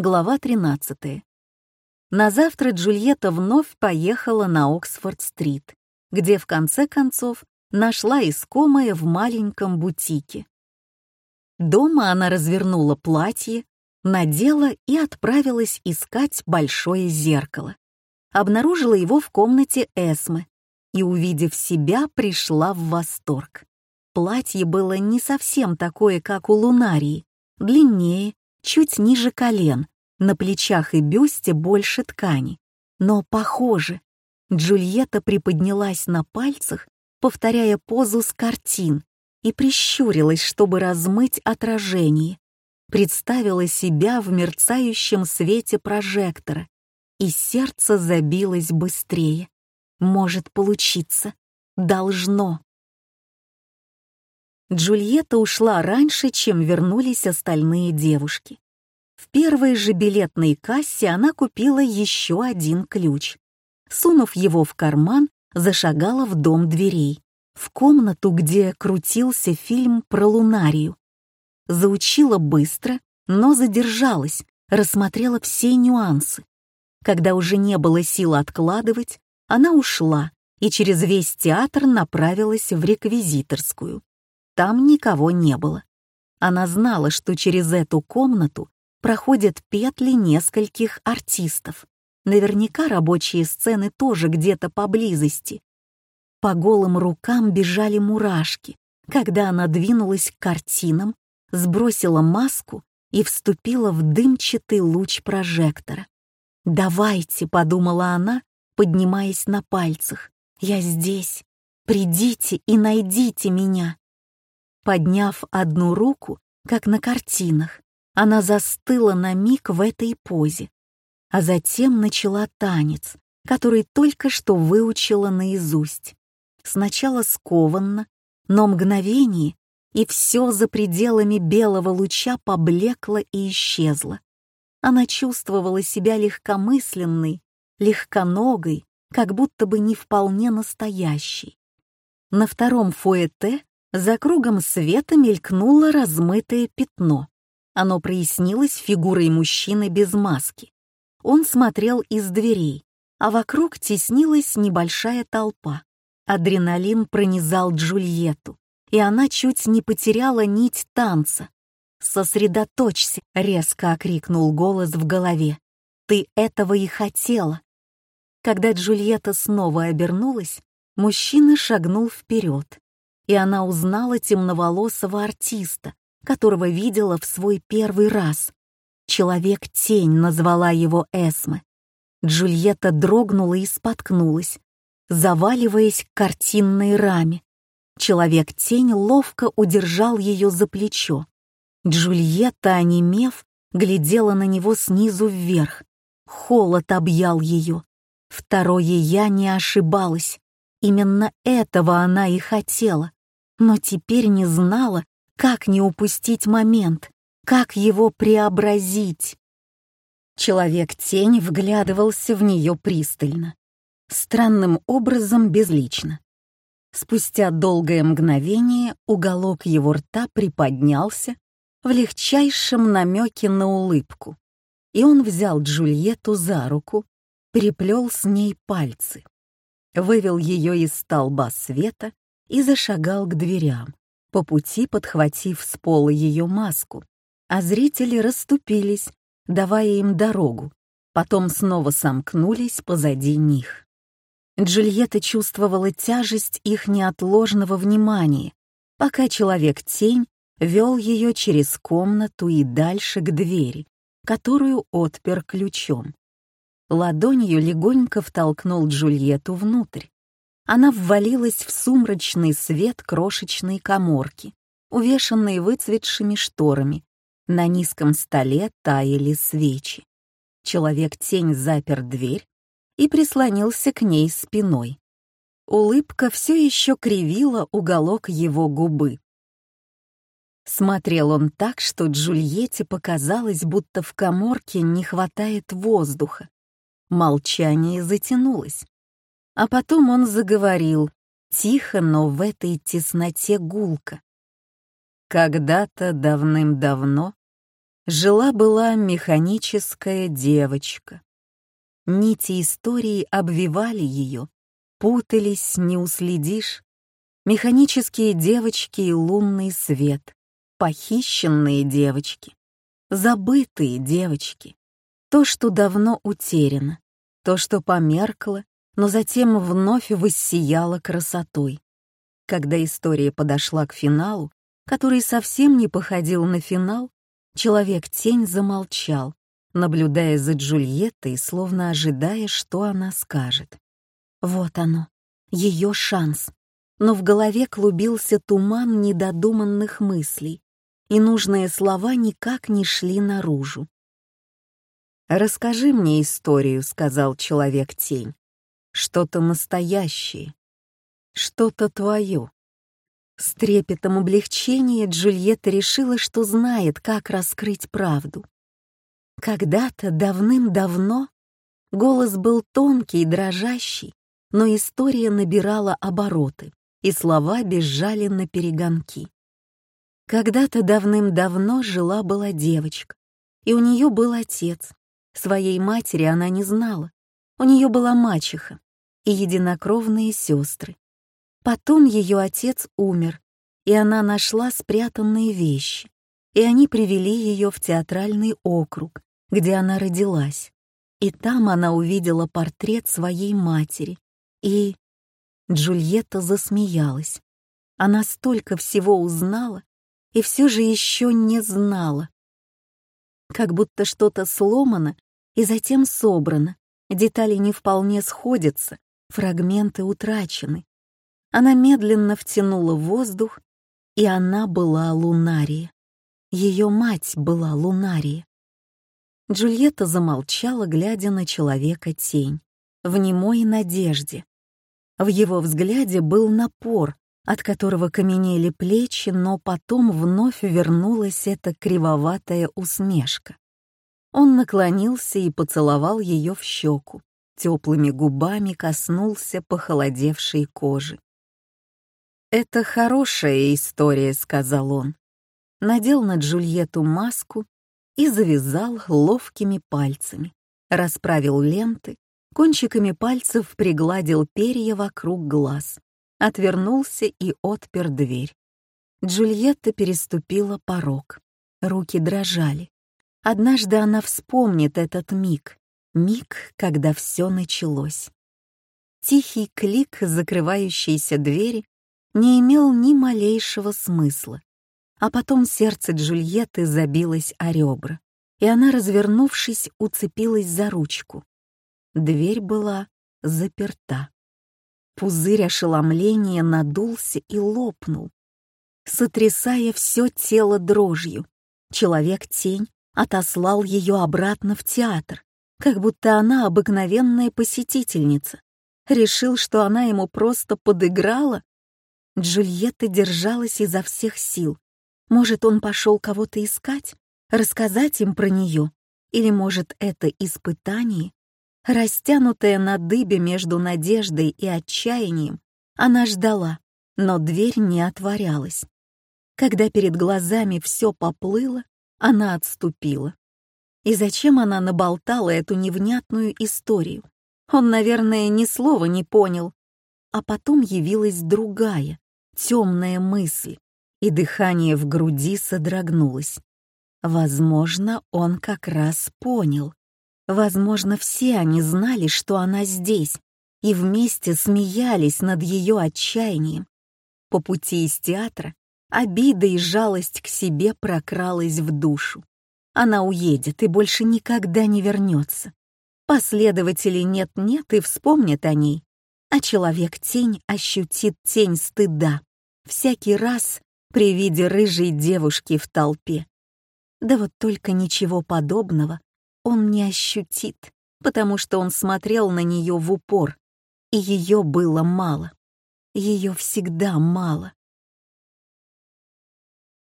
Глава 13. На завтра Джульетта вновь поехала на Оксфорд-стрит, где в конце концов нашла искомое в маленьком бутике. Дома она развернула платье, надела и отправилась искать большое зеркало. Обнаружила его в комнате Эсмы и, увидев себя, пришла в восторг. Платье было не совсем такое, как у Лунарии, длиннее, чуть ниже колен, на плечах и бюсте больше ткани. Но похоже. Джульетта приподнялась на пальцах, повторяя позу с картин, и прищурилась, чтобы размыть отражение. Представила себя в мерцающем свете прожектора, и сердце забилось быстрее. Может получиться. Должно. Джульетта ушла раньше, чем вернулись остальные девушки. В первой же билетной кассе она купила еще один ключ. Сунув его в карман, зашагала в дом дверей, в комнату, где крутился фильм про Лунарию. Заучила быстро, но задержалась, рассмотрела все нюансы. Когда уже не было сил откладывать, она ушла и через весь театр направилась в реквизиторскую. Там никого не было. Она знала, что через эту комнату проходят петли нескольких артистов. Наверняка рабочие сцены тоже где-то поблизости. По голым рукам бежали мурашки, когда она двинулась к картинам, сбросила маску и вступила в дымчатый луч прожектора. «Давайте», — подумала она, поднимаясь на пальцах, — «я здесь. Придите и найдите меня». Подняв одну руку, как на картинах, она застыла на миг в этой позе, а затем начала танец, который только что выучила наизусть. Сначала скованно, но мгновение, и все за пределами белого луча поблекло и исчезло. Она чувствовала себя легкомысленной, легконогой, как будто бы не вполне настоящей. На втором фуэте за кругом света мелькнуло размытое пятно. Оно прояснилось фигурой мужчины без маски. Он смотрел из дверей, а вокруг теснилась небольшая толпа. Адреналин пронизал Джульетту, и она чуть не потеряла нить танца. «Сосредоточься!» — резко окрикнул голос в голове. «Ты этого и хотела!» Когда Джульетта снова обернулась, мужчина шагнул вперед, и она узнала темноволосого артиста, которого видела в свой первый раз. «Человек-тень» назвала его Эсме. Джульетта дрогнула и споткнулась, заваливаясь к картинной раме. Человек-тень ловко удержал ее за плечо. Джульетта, онемев, глядела на него снизу вверх. Холод объял ее. Второе «я» не ошибалась. Именно этого она и хотела но теперь не знала, как не упустить момент, как его преобразить. Человек-тень вглядывался в нее пристально, странным образом безлично. Спустя долгое мгновение уголок его рта приподнялся в легчайшем намеке на улыбку, и он взял Джульетту за руку, переплел с ней пальцы, вывел ее из столба света и зашагал к дверям, по пути подхватив с пола ее маску, а зрители расступились, давая им дорогу, потом снова сомкнулись позади них. Джульетта чувствовала тяжесть их неотложного внимания, пока человек-тень вел ее через комнату и дальше к двери, которую отпер ключом. Ладонью легонько втолкнул Джульетту внутрь, она ввалилась в сумрачный свет крошечной коморки, увешанной выцветшими шторами. На низком столе таяли свечи. Человек-тень запер дверь и прислонился к ней спиной. Улыбка все еще кривила уголок его губы. Смотрел он так, что Джульетте показалось, будто в коморке не хватает воздуха. Молчание затянулось. А потом он заговорил, тихо, но в этой тесноте гулко. Когда-то давным-давно Жила-была механическая девочка. Нити истории обвивали ее, путались, не уследишь. Механические девочки и лунный свет, похищенные девочки, забытые девочки. То, что давно утеряно, то, что померкло, но затем вновь воссияло красотой. Когда история подошла к финалу, который совсем не походил на финал, Человек-тень замолчал, наблюдая за Джульеттой, словно ожидая, что она скажет. Вот оно, ее шанс. Но в голове клубился туман недодуманных мыслей, и нужные слова никак не шли наружу. «Расскажи мне историю», — сказал Человек-тень. «Что-то настоящее, что-то твое». С трепетом облегчения Джульетта решила, что знает, как раскрыть правду. Когда-то, давным-давно, голос был тонкий и дрожащий, но история набирала обороты, и слова бежали на перегонки. Когда-то давным-давно жила-была девочка, и у нее был отец. Своей матери она не знала. У нее была мачеха и единокровные сестры. Потом ее отец умер, и она нашла спрятанные вещи, и они привели ее в театральный округ, где она родилась. И там она увидела портрет своей матери. И Джульетта засмеялась. Она столько всего узнала и все же еще не знала. Как будто что-то сломано и затем собрано, детали не вполне сходятся, фрагменты утрачены. Она медленно втянула воздух, и она была Лунария. Ее мать была Лунария. Джульетта замолчала, глядя на человека-тень, в немой надежде. В его взгляде был напор, от которого каменели плечи, но потом вновь вернулась эта кривоватая усмешка. Он наклонился и поцеловал ее в щеку, теплыми губами коснулся похолодевшей кожи. «Это хорошая история», — сказал он. Надел на Джульетту маску и завязал ловкими пальцами, расправил ленты, кончиками пальцев пригладил перья вокруг глаз, отвернулся и отпер дверь. Джульетта переступила порог. Руки дрожали. Однажды она вспомнит этот миг, миг, когда все началось. Тихий клик закрывающейся двери не имел ни малейшего смысла. А потом сердце Джульетты забилось о ребра, и она, развернувшись, уцепилась за ручку. Дверь была заперта. Пузырь ошеломления надулся и лопнул, сотрясая все тело дрожью. Человек-тень отослал ее обратно в театр, как будто она обыкновенная посетительница. Решил, что она ему просто подыграла Джульетта держалась изо всех сил. Может, он пошел кого-то искать, рассказать им про нее? Или, может, это испытание? Растянутая на дыбе между надеждой и отчаянием, она ждала, но дверь не отворялась. Когда перед глазами все поплыло, она отступила. И зачем она наболтала эту невнятную историю? Он, наверное, ни слова не понял. А потом явилась другая, темная мысль, и дыхание в груди содрогнулось. Возможно, он как раз понял. Возможно, все они знали, что она здесь, и вместе смеялись над ее отчаянием. По пути из театра обида и жалость к себе прокралась в душу. Она уедет и больше никогда не вернется. Последователей нет-нет и вспомнят о ней, а человек-тень ощутит тень стыда всякий раз при виде рыжей девушки в толпе. Да вот только ничего подобного он не ощутит, потому что он смотрел на нее в упор, и ее было мало. Ее всегда мало.